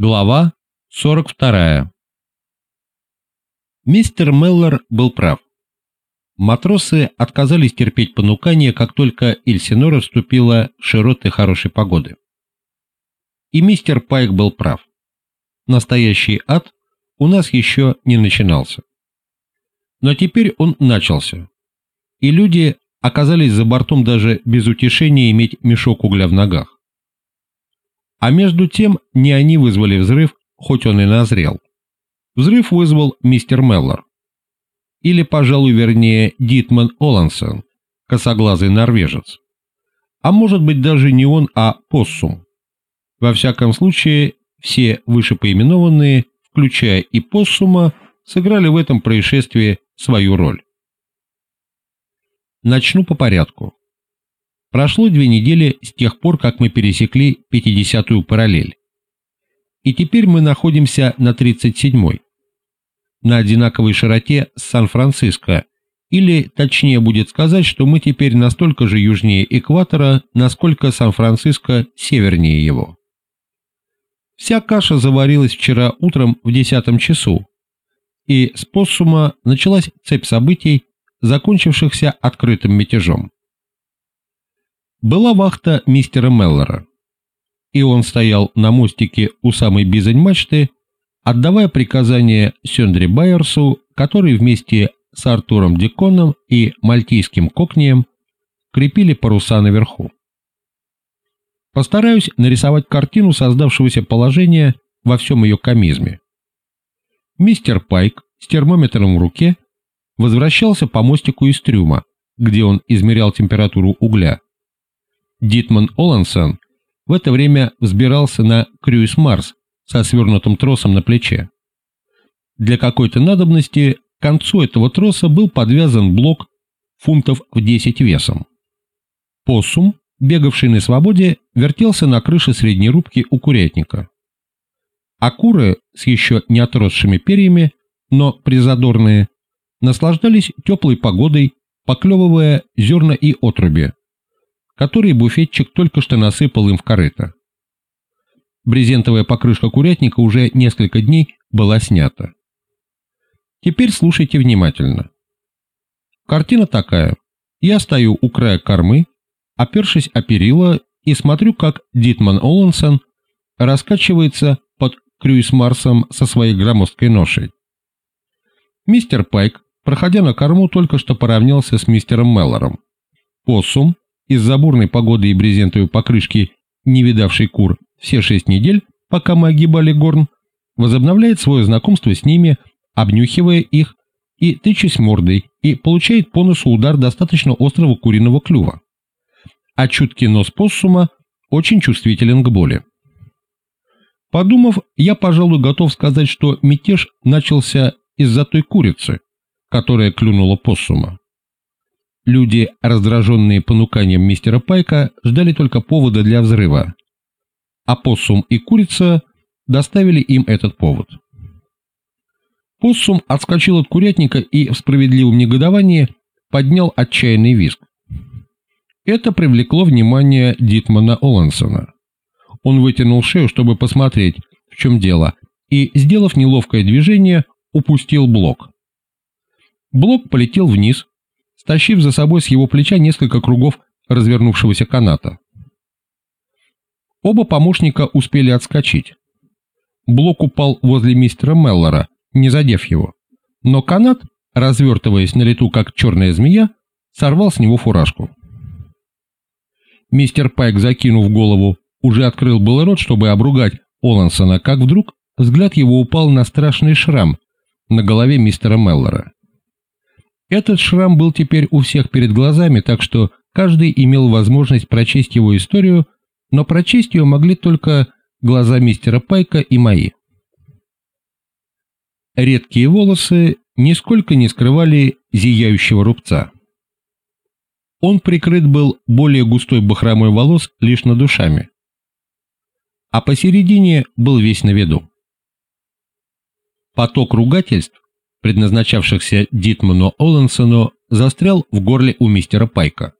Глава 42. Мистер Меллер был прав. Матросы отказались терпеть понукания, как только Эльсинора вступила в широты хорошей погоды. И мистер Пайк был прав. Настоящий ад у нас еще не начинался. Но теперь он начался. И люди оказались за бортом даже без утешения иметь мешок угля в ногах. А между тем не они вызвали взрыв, хоть он и назрел. Взрыв вызвал мистер Меллор. Или, пожалуй, вернее, Дитман Олансон, косоглазый норвежец. А может быть даже не он, а Поссум. Во всяком случае, все вышепоименованные, включая и Поссума, сыграли в этом происшествии свою роль. Начну по порядку. Прошло две недели с тех пор, как мы пересекли 50-ю параллель. И теперь мы находимся на 37-й. На одинаковой широте с Сан-Франциско, или точнее будет сказать, что мы теперь настолько же южнее экватора, насколько Сан-Франциско севернее его. Вся каша заварилась вчера утром в десятом часу, и с Поссума началась цепь событий, закончившихся открытым мятежом была вахта мистера Меллора, и он стоял на мостике у самой бизань мачты, отдавая приказания Сёндре Байерсу, который вместе с Артуром Диконом и мальтийским кокнием крепили паруса наверху. Постараюсь нарисовать картину создавшегося положения во всем ее комизме. Мистер Пайк с термометром в руке возвращался по мостику из трюма, где он измерял температуру угля, Дитман Олансон в это время взбирался на Крюис Марс со свернутым тросом на плече. Для какой-то надобности к концу этого троса был подвязан блок фунтов в 10 весом. Поссум, бегавший на свободе, вертелся на крыше средней рубки у курятника. А куры с еще не отросшими перьями, но призадорные, наслаждались теплой погодой, поклевывая зерна и отруби, который буфетчик только что насыпал им в корыто. Брезентовая покрышка курятника уже несколько дней была снята. Теперь слушайте внимательно. Картина такая. Я стою у края кормы, опершись о перила и смотрю, как Дитман Олансон раскачивается под Крюис Марсом со своей громоздкой ношей. Мистер Пайк, проходя на корму, только что поравнялся с мистером Меллором. Поссум, из-за бурной погоды и брезентовой покрышки, не видавший кур все шесть недель, пока мы огибали горн, возобновляет свое знакомство с ними, обнюхивая их и тычась мордой, и получает по носу удар достаточно острого куриного клюва. А чуткий нос поссума очень чувствителен к боли. Подумав, я, пожалуй, готов сказать, что мятеж начался из-за той курицы, которая клюнула поссума. Люди, раздраженные понуканием мистера Пайка, ждали только повода для взрыва. А Поссум и Курица доставили им этот повод. Поссум отскочил от курятника и в справедливом негодовании поднял отчаянный визг. Это привлекло внимание Дитмана Олансона. Он вытянул шею, чтобы посмотреть, в чем дело, и, сделав неловкое движение, упустил блок. Блок полетел вниз, стащив за собой с его плеча несколько кругов развернувшегося каната. Оба помощника успели отскочить. Блок упал возле мистера Меллора, не задев его, но канат, развертываясь на лету как черная змея, сорвал с него фуражку. Мистер Пайк, закинув голову, уже открыл был рот, чтобы обругать Олансона, как вдруг взгляд его упал на страшный шрам на голове мистера Меллора. Этот шрам был теперь у всех перед глазами, так что каждый имел возможность прочесть его историю, но прочесть ее могли только глаза мистера Пайка и мои. Редкие волосы нисколько не скрывали зияющего рубца. Он прикрыт был более густой бахромой волос лишь над душами, а посередине был весь на виду. Поток ругательств предназначавшихся Дитману Олансону, застрял в горле у мистера Пайка.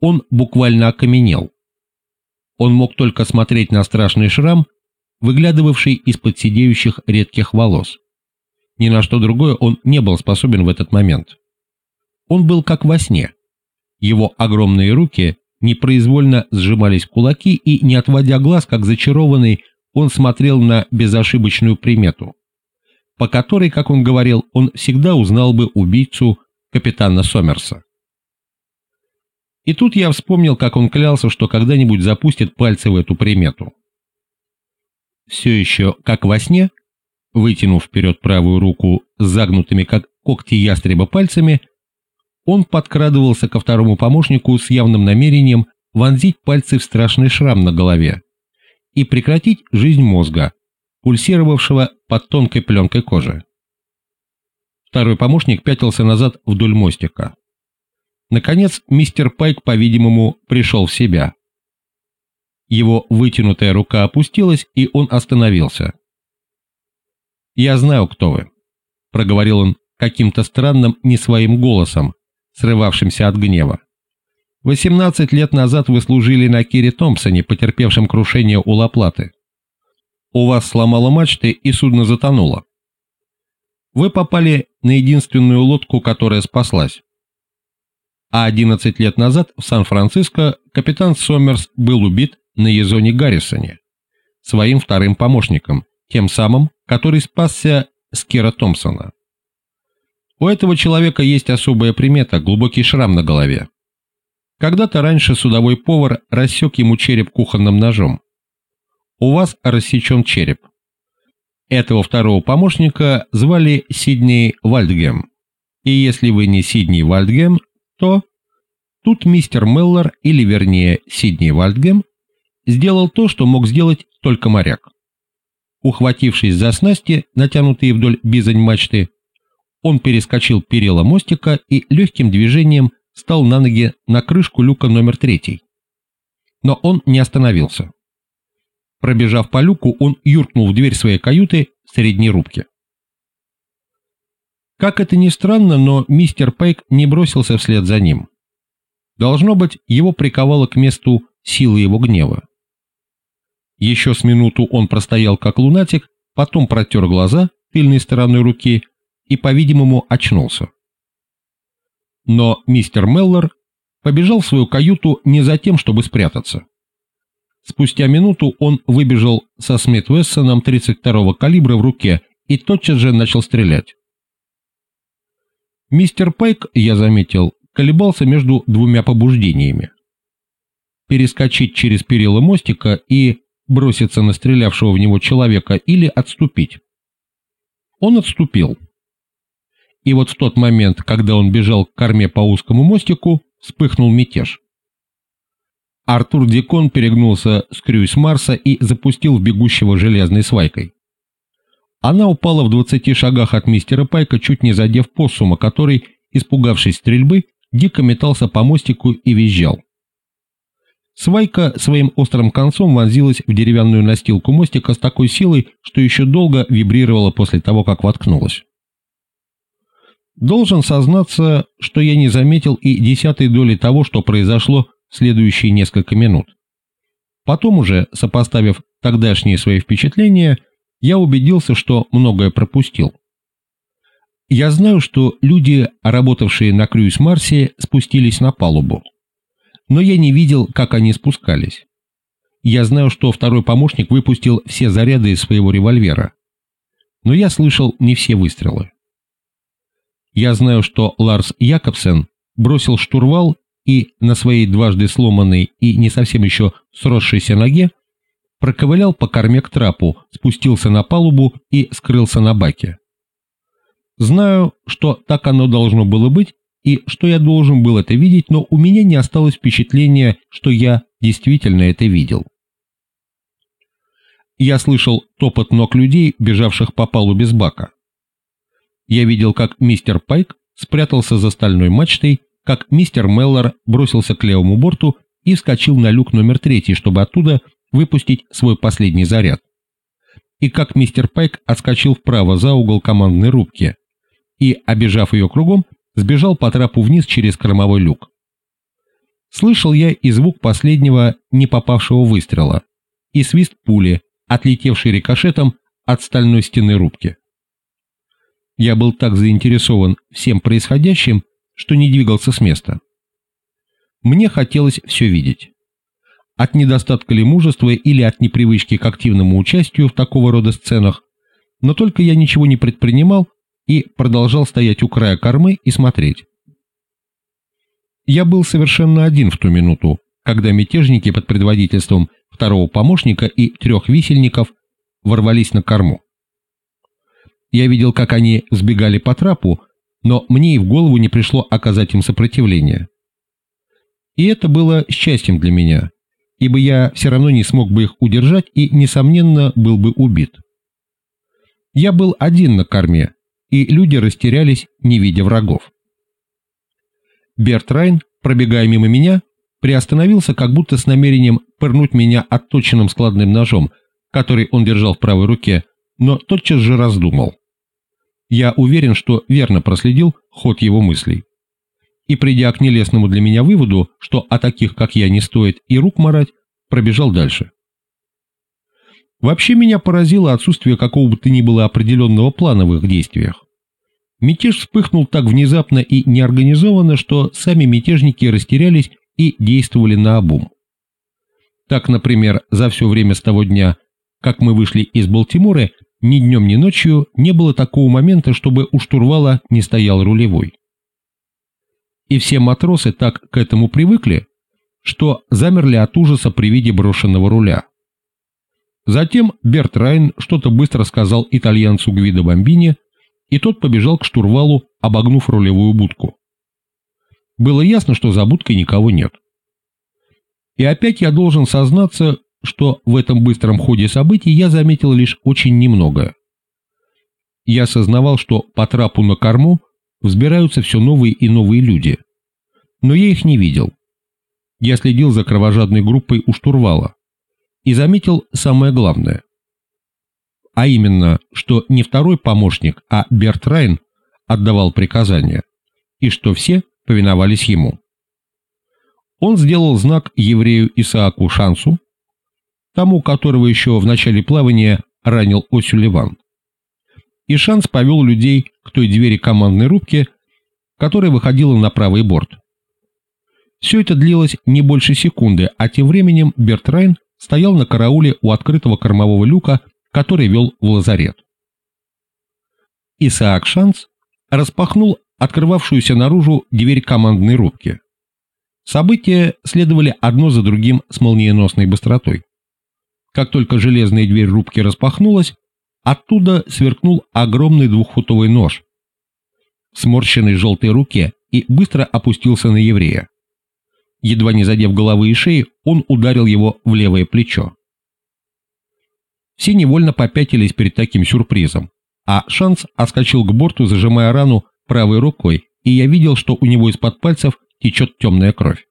Он буквально окаменел. Он мог только смотреть на страшный шрам, выглядывавший из-под сидеющих редких волос. Ни на что другое он не был способен в этот момент. Он был как во сне. Его огромные руки непроизвольно сжимались кулаки и, не отводя глаз, как зачарованный, он смотрел на безошибочную примету, по которой, как он говорил, он всегда узнал бы убийцу капитана Сомерса. И тут я вспомнил, как он клялся, что когда-нибудь запустит пальцы в эту примету. Все еще, как во сне, вытянув вперед правую руку с загнутыми, как когти ястреба, пальцами, он подкрадывался ко второму помощнику с явным намерением вонзить пальцы в страшный шрам на голове и прекратить жизнь мозга, пульсировавшего под тонкой пленкой кожи. Второй помощник пятился назад вдоль мостика. Наконец, мистер Пайк, по-видимому, пришел в себя. Его вытянутая рука опустилась, и он остановился. «Я знаю, кто вы», — проговорил он каким-то странным, не своим голосом, срывавшимся от гнева. «18 лет назад вы служили на Кире Томпсоне, потерпевшем крушение у Лаплаты. У вас сломало мачты, и судно затонуло. Вы попали на единственную лодку, которая спаслась. А 11 лет назад в Сан-Франциско капитан Сомерс был убит на Езоне Гаррисоне, своим вторым помощником, тем самым, который спасся с Кира Томпсона. У этого человека есть особая примета – глубокий шрам на голове. Когда-то раньше судовой повар рассек ему череп кухонным ножом. У вас рассечен череп. Этого второго помощника звали Сидней Вальдгем. И если вы не Сидней Вальдгем, то... Тут мистер Меллер, или вернее Сидней Вальдгем, сделал то, что мог сделать только моряк. Ухватившись за снасти, натянутые вдоль бизань мачты, он перескочил перила мостика и легким движением стал на ноги на крышку люка номер третий. Но он не остановился. Пробежав по люку, он юркнул в дверь своей каюты средней рубке. Как это ни странно, но мистер Пейк не бросился вслед за ним. Должно быть, его приковало к месту силы его гнева. Еще с минуту он простоял как лунатик, потом протер глаза тыльной стороной руки и, по-видимому, очнулся. Но мистер Меллер побежал в свою каюту не за тем, чтобы спрятаться. Спустя минуту он выбежал со Смит Вессоном 32-го калибра в руке и тотчас же начал стрелять. Мистер Пайк, я заметил, колебался между двумя побуждениями. Перескочить через перила мостика и броситься на стрелявшего в него человека или отступить. Он отступил. И вот в тот момент, когда он бежал к корме по узкому мостику, вспыхнул мятеж. Артур Дикон перегнулся с крюсь Марса и запустил в бегущего железной свайкой. Она упала в двадцати шагах от мистера Пайка, чуть не задев поссума, который, испугавшись стрельбы, дико метался по мостику и визжал. Свайка своим острым концом вонзилась в деревянную настилку мостика с такой силой, что еще долго вибрировала после того, как воткнулась. Должен сознаться, что я не заметил и десятой доли того, что произошло следующие несколько минут. Потом уже, сопоставив тогдашние свои впечатления, я убедился, что многое пропустил. Я знаю, что люди, работавшие на Крюйс Марсе, спустились на палубу. Но я не видел, как они спускались. Я знаю, что второй помощник выпустил все заряды из своего револьвера. Но я слышал не все выстрелы. Я знаю, что Ларс Якобсен бросил штурвал и на своей дважды сломанной и не совсем еще сросшейся ноге проковылял по корме к трапу, спустился на палубу и скрылся на баке. Знаю, что так оно должно было быть, и что я должен был это видеть, но у меня не осталось впечатления, что я действительно это видел. Я слышал топот ног людей, бежавших по палубе с бака. Я видел, как мистер Пайк спрятался за стальной мачтой, как мистер Меллор бросился к левому борту и вскочил на люк номер третий, чтобы оттуда выпустить свой последний заряд. И как мистер Пайк отскочил вправо за угол командной рубки и, обежав ее кругом, сбежал по трапу вниз через кормовой люк. Слышал я и звук последнего не попавшего выстрела, и свист пули, отлетевший рикошетом от стальной стены рубки. Я был так заинтересован всем происходящим, что не двигался с места. Мне хотелось все видеть. От недостатка ли мужества или от непривычки к активному участию в такого рода сценах, но только я ничего не предпринимал и продолжал стоять у края кормы и смотреть. Я был совершенно один в ту минуту, когда мятежники под предводительством второго помощника и трех висельников ворвались на корму. Я видел, как они сбегали по трапу, но мне и в голову не пришло оказать им сопротивление. И это было счастьем для меня, ибо я все равно не смог бы их удержать и, несомненно, был бы убит. Я был один на корме, и люди растерялись, не видя врагов. Берт Райн, пробегая мимо меня, приостановился как будто с намерением пырнуть меня отточенным складным ножом, который он держал в правой руке, но тотчас же раздумал. Я уверен, что верно проследил ход его мыслей. И придя к нелестному для меня выводу, что о таких, как я, не стоит и рук марать, пробежал дальше. Вообще меня поразило отсутствие какого бы то ни было определенного плана в их действиях. Мятеж вспыхнул так внезапно и неорганизованно, что сами мятежники растерялись и действовали на обум. Так, например, за все время с того дня, как мы вышли из Балтимора, ни днем, ни ночью не было такого момента, чтобы у штурвала не стоял рулевой. И все матросы так к этому привыкли, что замерли от ужаса при виде брошенного руля. Затем Берт Райн что-то быстро сказал итальянцу Гвидо Бомбини, и тот побежал к штурвалу, обогнув рулевую будку. Было ясно, что за будкой никого нет. И опять я должен сознаться, что в этом быстром ходе событий я заметил лишь очень немного. Я осознавал, что по трапу на корму взбираются все новые и новые люди. Но я их не видел. Я следил за кровожадной группой у штурвала и заметил самое главное. А именно, что не второй помощник, а Берт Райн отдавал приказания, и что все повиновались ему. Он сделал знак еврею Исааку Шансу, тому, которого еще в начале плавания ранил Осюливан. И Шанс повел людей к той двери командной рубки, которая выходила на правый борт. Все это длилось не больше секунды, а тем временем Берт Райн стоял на карауле у открытого кормового люка, который вел в лазарет. Исаак Шанс распахнул открывавшуюся наружу дверь командной рубки. События следовали одно за другим с молниеносной быстротой. Как только железная дверь рубки распахнулась, оттуда сверкнул огромный двухфутовый нож, сморщенный желтой руке, и быстро опустился на еврея. Едва не задев головы и шеи, он ударил его в левое плечо. Все невольно попятились перед таким сюрпризом, а Шанс отскочил к борту, зажимая рану правой рукой, и я видел, что у него из-под пальцев течет темная кровь.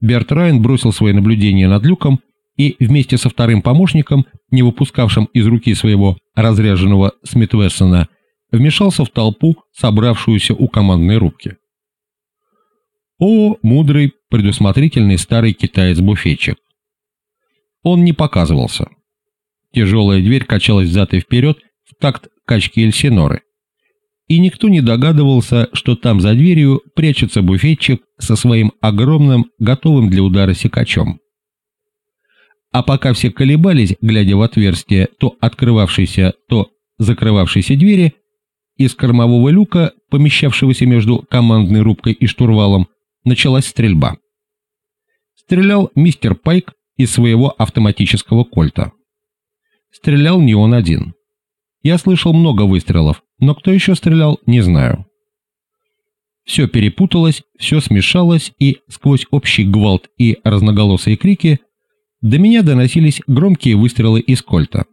Берт Райан бросил свои наблюдения над люком и вместе со вторым помощником, не выпускавшим из руки своего разряженного Смитвессона, вмешался в толпу, собравшуюся у командной рубки. О, мудрый, предусмотрительный старый китаец-буфетчик. Он не показывался. Тяжелая дверь качалась взад и вперед в такт качки Эльсиноры и никто не догадывался, что там за дверью прячется буфетчик со своим огромным, готовым для удара секачом. А пока все колебались, глядя в отверстие то открывавшейся, то закрывавшейся двери, из кормового люка, помещавшегося между командной рубкой и штурвалом, началась стрельба. Стрелял мистер Пайк из своего автоматического кольта. Стрелял не он один. Я слышал много выстрелов, но кто еще стрелял, не знаю. Все перепуталось, все смешалось, и сквозь общий гвалт и разноголосые крики до меня доносились громкие выстрелы из кольта.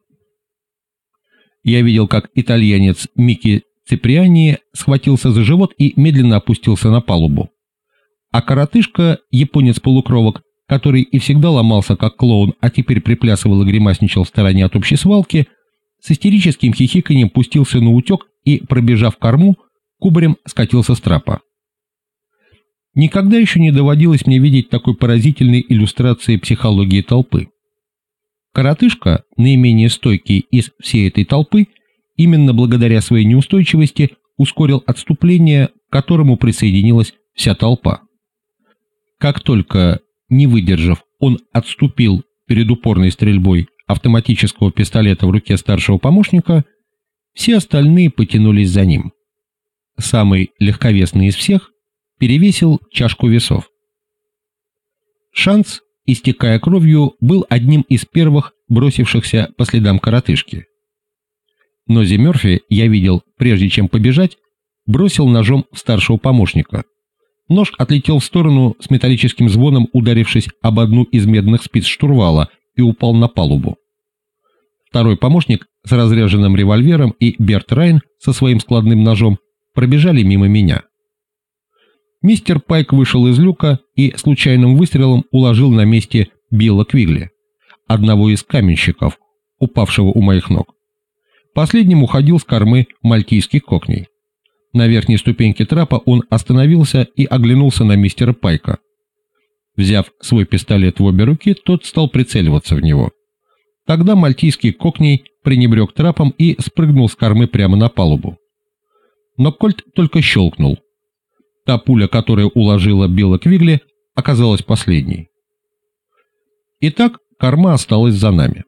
Я видел, как итальянец Микки Циприани схватился за живот и медленно опустился на палубу. А коротышка, японец-полукровок, который и всегда ломался как клоун, а теперь приплясывал и гримасничал в стороне от общей свалки, с истерическим хихиканием пустился на утек и, пробежав корму, кубарем скатился с трапа. Никогда еще не доводилось мне видеть такой поразительной иллюстрации психологии толпы. Коротышка, наименее стойкий из всей этой толпы, именно благодаря своей неустойчивости ускорил отступление, к которому присоединилась вся толпа. Как только, не выдержав, он отступил перед упорной стрельбой автоматического пистолета в руке старшего помощника, все остальные потянулись за ним. Самый легковесный из всех перевесил чашку весов. Шанс, истекая кровью, был одним из первых бросившихся по следам коротышки. Но Зи Мёрфи, я видел, прежде чем побежать, бросил ножом старшего помощника. Нож отлетел в сторону с металлическим звоном, ударившись об одну из медных спиц штурвала и упал на палубу. Второй помощник с разряженным револьвером и Берт Райн со своим складным ножом пробежали мимо меня. Мистер Пайк вышел из люка и случайным выстрелом уложил на месте Билла Квигли, одного из каменщиков, упавшего у моих ног. Последним уходил с кормы мальтийский кокней. На верхней ступеньке трапа он остановился и оглянулся на мистера Пайка. Взяв свой пистолет в обе руки, тот стал прицеливаться в него. Тогда мальтийский кокней пренебрег трапом и спрыгнул с кормы прямо на палубу. Но кольт только щелкнул. Та пуля, которая уложила Билла Квигли, оказалась последней. Итак, корма осталась за нами.